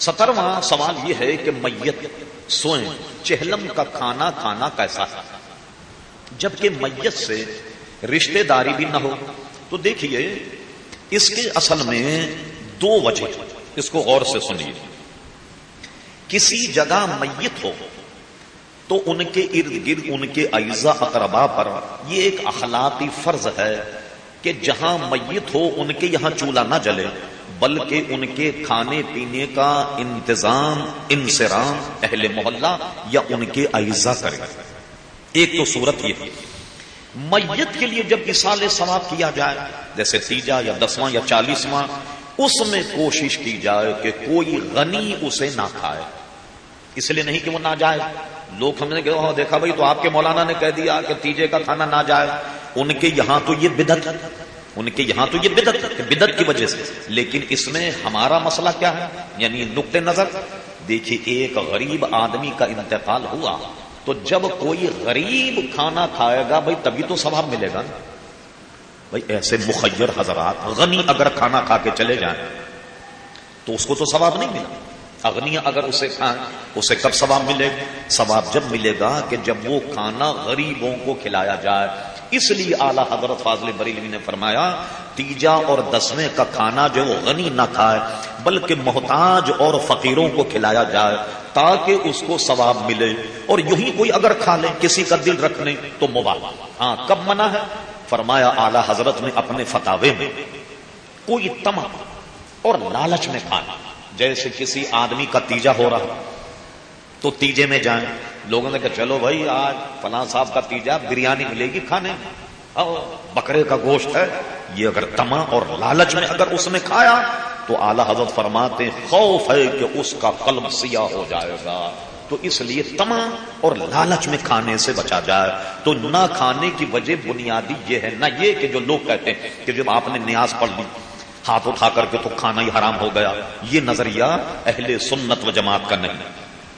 سترواں سوال یہ ہے کہ میت سوئیں، چہلم کا کھانا کھانا کیسا ہے؟ جبکہ میت سے رشتہ داری بھی نہ ہو، تو دیکھیے، اس کے اصل میں دو وجہ اس کو غور سے سنیے۔ کسی جگہ میت ہو، تو ان کے ارد گرد، ان کے اعزا اقربا پر یہ ایک اخلاقی فرض ہے۔ کہ جہاں میت ہو ان کے یہاں چولہا نہ جلے، بلکہ ان کے کھانے پینے کا انتظام انسرام اہل محلہ یا ان کے اعزا کرے۔ ایک تو صورت یہ میت کے لیے جب اسال ثواب کیا جائے، جیسے تیجا یا دسواں یا چالیسواں، اس میں کوشش کی جائے کہ کوئی غنی اسے نہ کھائے۔ اس لیے نہیں کہ وہ نہ جائے لوگ ہم نے ہاں، دیکھا بھائی، تو آپ کے مولانا نے کہہ دیا کہ تیجے کا کھانا نہ جائے ان کے یہاں تو یہ بدت ان کے یہاں تو یہ بدت بدت کی وجہ سے۔ لیکن اس میں ہمارا مسئلہ کیا ہے؟ یعنی نقطۂ نظر۔ دیکھیے، ایک غریب آدمی کا انتقال ہوا تو جب کوئی غریب کھانا کھائے گا، بھائی تبھی تو ثواب ملے گا بھائی ایسے مخیر حضرات، غنی اگر کھانا کھا کے چلے جائیں تو اس کو تو ثواب نہیں ملا۔ اگنیا اگر اسے کھائیں، اسے کب ثواب ملے؟ ثواب جب ملے گا کہ جب وہ کھانا غریبوں کو کھلایا جائے۔ اس لیے اعلیٰ حضرت فاضل بریلوی نے فرمایا، تیجا اور دسویں کا کھانا جو وہ غنی نہ کھائے، بلکہ محتاج اور فقیروں کو کھلایا جائے تاکہ اس کو ثواب ملے۔ اور یوں ہی کوئی اگر کھا لے، کسی کا دل رکھنے تو مباح۔ ہاں کب منع ہے؟ فرمایا، اعلی حضرت نے اپنے فتاوے میں، کوئی تما اور لالچ میں کھانا جیسے کسی آدمی کا تیجا ہو رہا تو تیجے میں جائیں۔ لوگوں نے کہا، چلو بھائی، آج فلاں صاحب کا تیجا، بریانی ملے گی کھانے۔ بکرے کا گوشت ہے۔ یہ اگر تما اور لالچ میں اگر اس نے کھایا، تو اعلی حضرت فرماتے خوف ہے کہ اس کا قلب سیاہ ہو جائے گا۔ تو اس لیے تما اور لالچ میں کھانے سے بچا جائے۔ تو نہ کھانے کی وجہ بنیادی یہ ہے، نہ یہ کہ جو لوگ کہتے ہیں کہ جب آپ نے نیاز پڑھ لی ہاتھ اٹھا کر کے تو کھانا ہی حرام ہو گیا۔ یہ نظریہ اہل سنت و جماعت کا نہیں۔